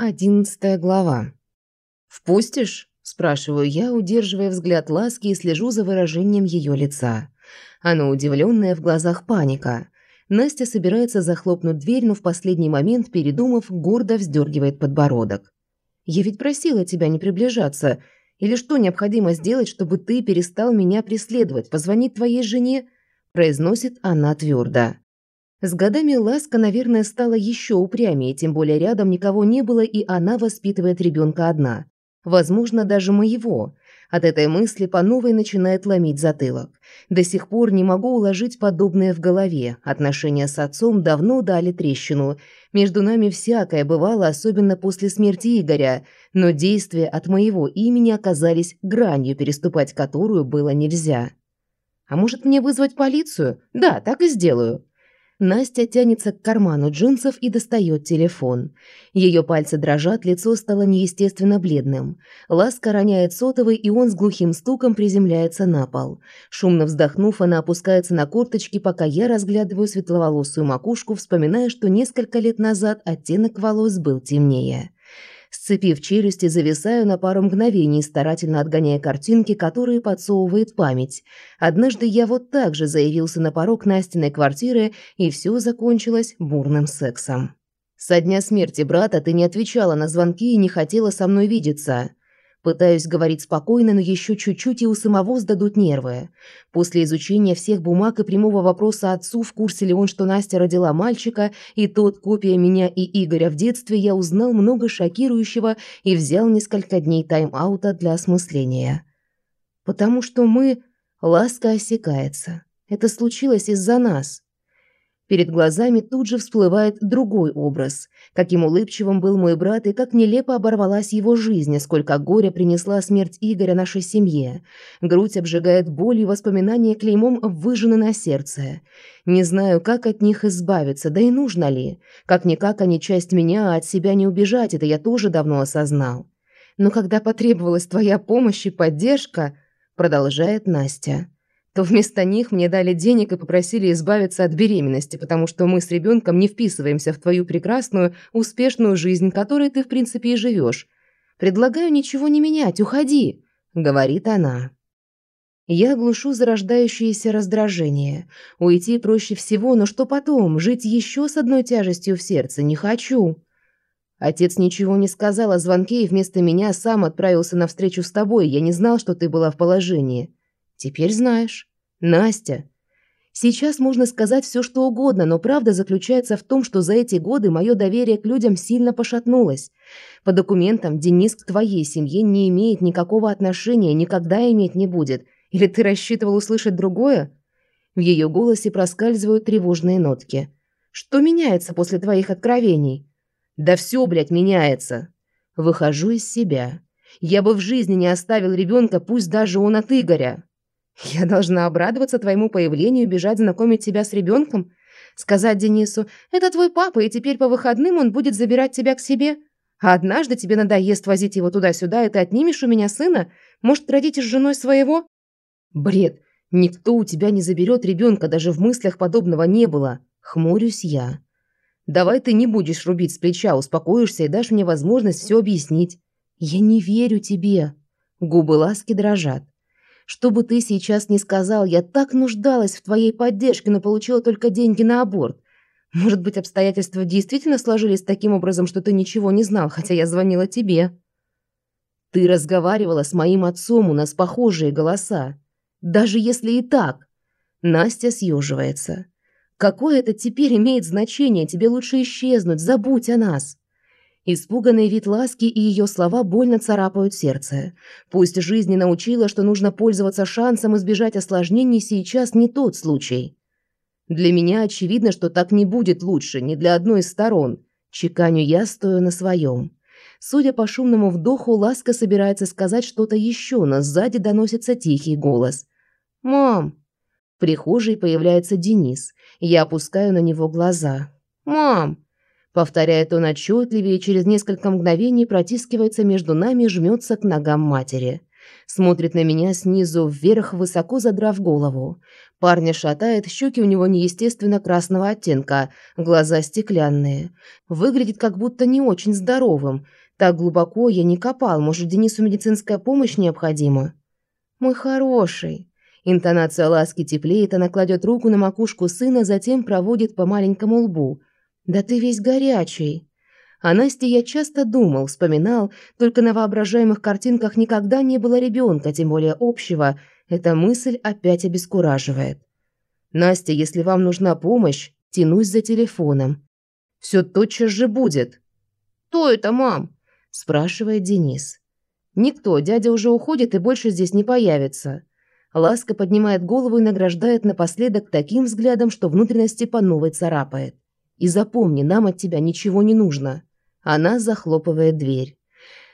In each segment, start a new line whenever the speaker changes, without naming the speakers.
Одиннадцатая глава. «Впустишь?» – спрашиваю я, удерживая взгляд ласки и слежу за выражением ее лица. Она удивленная, в глазах паника. Настя собирается захлопнуть дверь, но в последний момент, передумав, гордо вздергивает подбородок. «Я ведь просила тебя не приближаться. Или что необходимо сделать, чтобы ты перестал меня преследовать? Позвонить твоей жене?» – произносит она твердо. С годами Ласка, наверное, стала еще упрямее, тем более рядом никого не было, и она воспитывает ребенка одна. Возможно, даже моего. От этой мысли по новой начинает ломить затылок. До сих пор не могу уложить подобное в голове. Отношения с отцом давно дали трещину. Между нами всякое бывало, особенно после смерти Игоря, но действия от моего имени оказались гранью, переступать которую было нельзя. А может мне вызвать полицию? Да, так и сделаю. Настя тянется к карману джинсов и достает телефон. Ее пальцы дрожат, лицо стало неестественно бледным. Ласка роняет сотовый, и он с глухим стуком приземляется на пол. Шумно вздохнув, она опускается на корточки, пока я разглядываю светловолосую макушку, вспоминая, что несколько лет назад оттенок волос был темнее. Сцепив челюсти, зависаю на пару мгновений, старательно отгоняя картинки, которые подсовывает память. Однажды я вот так же заявился на порог Настиной квартиры, и все закончилось бурным сексом. Со дня смерти брата ты не отвечала на звонки и не хотела со мной видеться. Пытаюсь говорить спокойно, но еще чуть-чуть и у самого сдадут нервы. После изучения всех бумаг и прямого вопроса отцу, в курсе ли он, что Настя родила мальчика, и тот копия меня и Игоря в детстве, я узнал много шокирующего и взял несколько дней тайм-аута для осмысления. Потому что мы... Ласка осекается. Это случилось из-за нас. Перед глазами тут же всплывает другой образ. Каким улыбчивым был мой брат и как нелепо оборвалась его жизнь, сколько горя принесла смерть Игоря нашей семье. Грудь обжигает болью, воспоминания клеймом выжжены на сердце. Не знаю, как от них избавиться, да и нужно ли. Как-никак они часть меня, а от себя не убежать, это я тоже давно осознал. Но когда потребовалась твоя помощь и поддержка, продолжает Настя то вместо них мне дали денег и попросили избавиться от беременности, потому что мы с ребенком не вписываемся в твою прекрасную, успешную жизнь, которой ты, в принципе, и живешь. Предлагаю ничего не менять, уходи», — говорит она. Я глушу зарождающееся раздражение. Уйти проще всего, но что потом? Жить еще с одной тяжестью в сердце не хочу. Отец ничего не сказал о звонке и вместо меня сам отправился на встречу с тобой. Я не знал, что ты была в положении. Теперь знаешь. Настя. Сейчас можно сказать все, что угодно, но правда заключается в том, что за эти годы мое доверие к людям сильно пошатнулось. По документам Денис к твоей семье не имеет никакого отношения, никогда иметь не будет. Или ты рассчитывал услышать другое? В ее голосе проскальзывают тревожные нотки. Что меняется после твоих откровений? Да все, блядь, меняется. Выхожу из себя. Я бы в жизни не оставил ребенка, пусть даже он от Игоря. Я должна обрадоваться твоему появлению и бежать знакомить тебя с ребенком? Сказать Денису, это твой папа, и теперь по выходным он будет забирать тебя к себе? А однажды тебе надоест возить его туда-сюда, и ты отнимешь у меня сына? Может, родите с женой своего? Бред. Никто у тебя не заберет ребенка, даже в мыслях подобного не было. Хмурюсь я. Давай ты не будешь рубить с плеча, успокоишься и дашь мне возможность все объяснить. Я не верю тебе. Губы ласки дрожат. Что бы ты сейчас ни сказал, я так нуждалась в твоей поддержке, но получила только деньги на аборт. Может быть, обстоятельства действительно сложились таким образом, что ты ничего не знал, хотя я звонила тебе. Ты разговаривала с моим отцом, у нас похожие голоса. Даже если и так. Настя съеживается. Какое это теперь имеет значение? Тебе лучше исчезнуть, забудь о нас. Испуганный вид ласки и ее слова больно царапают сердце. Пусть жизнь не научила, что нужно пользоваться шансом избежать осложнений, сейчас не тот случай. Для меня очевидно, что так не будет лучше, ни для одной из сторон. Чеканю я, стою на своем. Судя по шумному вдоху, Ласка собирается сказать что-то еще, но сзади доносится тихий голос. «Мам!» В прихожей появляется Денис. Я опускаю на него глаза. «Мам!» Повторяет он отчетливее и через несколько мгновений протискивается между нами и жмется к ногам матери. Смотрит на меня снизу вверх, высоко задрав голову. Парня шатает, щеки у него неестественно красного оттенка, глаза стеклянные. Выглядит как будто не очень здоровым. Так глубоко я не копал, может, Денису медицинская помощь необходима? Мой хороший. Интонация ласки теплеет, она кладет руку на макушку сына, затем проводит по маленькому лбу. «Да ты весь горячий!» О Насте я часто думал, вспоминал, только на воображаемых картинках никогда не было ребенка, тем более общего. Эта мысль опять обескураживает. «Настя, если вам нужна помощь, тянусь за телефоном. Все тотчас же будет». «Кто это, мам?» – спрашивает Денис. «Никто, дядя уже уходит и больше здесь не появится». Ласка поднимает голову и награждает напоследок таким взглядом, что внутренности по новой царапает. «И запомни, нам от тебя ничего не нужно». Она захлопывает дверь.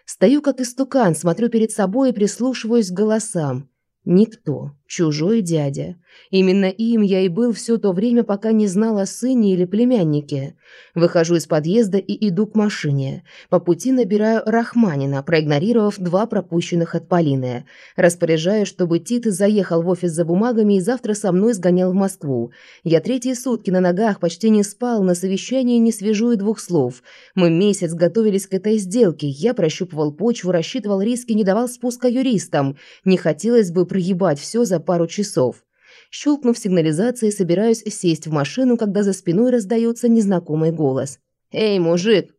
Стою как истукан, смотрю перед собой и прислушиваюсь к голосам. Никто. Чужой дядя. Именно им я и был все то время, пока не знал о сыне или племяннике. Выхожу из подъезда и иду к машине. По пути набираю Рахманина, проигнорировав два пропущенных от Полины. Распоряжаю, чтобы Тит заехал в офис за бумагами и завтра со мной сгонял в Москву. Я третьи сутки на ногах почти не спал, на совещании не свяжу и двух слов. Мы месяц готовились к этой сделке. Я прощупывал почву, рассчитывал риски, не давал спуска юристам. Не хотелось бы проебать все за пару часов. Щелкнув сигнализацией, собираюсь сесть в машину, когда за спиной раздается незнакомый голос. «Эй, мужик!»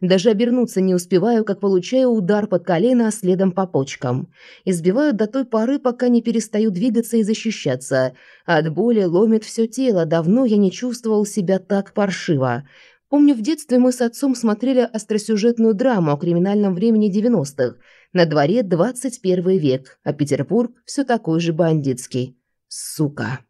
Даже обернуться не успеваю, как получаю удар под колено, а следом по почкам. Избивают до той поры, пока не перестаю двигаться и защищаться. От боли ломит все тело, давно я не чувствовал себя так паршиво. Помню, в детстве мы с отцом смотрели остросюжетную драму о криминальном времени 90-х. На дворе 21 век, а Петербург все такой же бандитский. Сука.